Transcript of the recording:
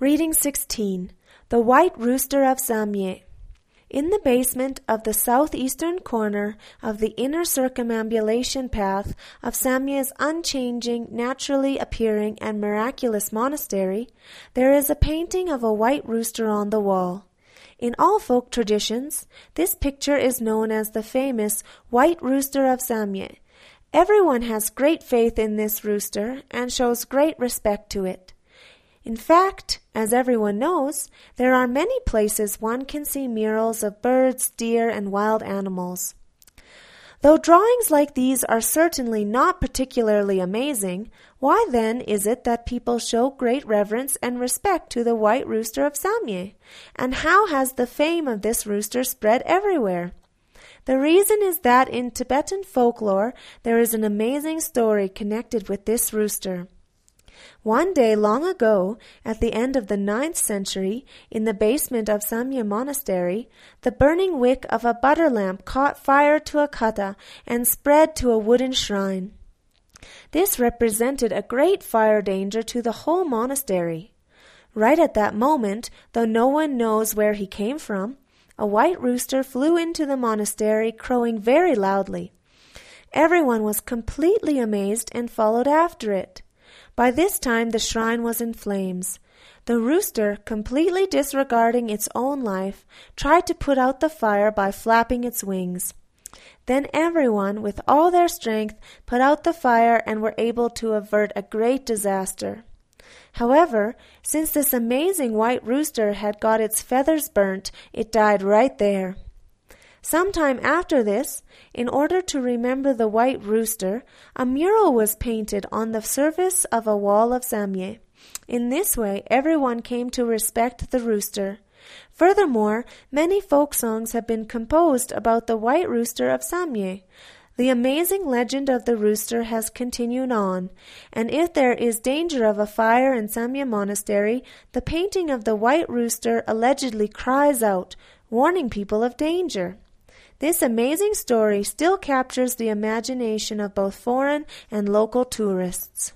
Reading 16 The White Rooster of Samye. In the basement of the southeastern corner of the inner circumambulation path of Samye's unchanging, naturally appearing, and miraculous monastery, there is a painting of a white rooster on the wall. In all folk traditions, this picture is known as the famous White Rooster of Samye. Everyone has great faith in this rooster and shows great respect to it. In fact, as everyone knows, there are many places one can see murals of birds, deer, and wild animals. Though drawings like these are certainly not particularly amazing, why then is it that people show great reverence and respect to the white rooster of Samye? And how has the fame of this rooster spread everywhere? The reason is that in Tibetan folklore there is an amazing story connected with this rooster. One day long ago, at the end of the ninth century, in the basement of Samye Monastery, the burning wick of a butter lamp caught fire to a kata and spread to a wooden shrine. This represented a great fire danger to the whole monastery. Right at that moment, though no one knows where he came from, a white rooster flew into the monastery crowing very loudly. Everyone was completely amazed and followed after it. By this time the shrine was in flames. The rooster, completely disregarding its own life, tried to put out the fire by flapping its wings. Then everyone, with all their strength, put out the fire and were able to avert a great disaster. However, since this amazing white rooster had got its feathers burnt, it died right there. Some time after this, in order to remember the white rooster, a mural was painted on the surface of a wall of Samye. In this way, everyone came to respect the rooster. Furthermore, many folk songs have been composed about the white rooster of Samye. The amazing legend of the rooster has continued on, and if there is danger of a fire in Samye Monastery, the painting of the white rooster allegedly cries out, warning people of danger. This amazing story still captures the imagination of both foreign and local tourists.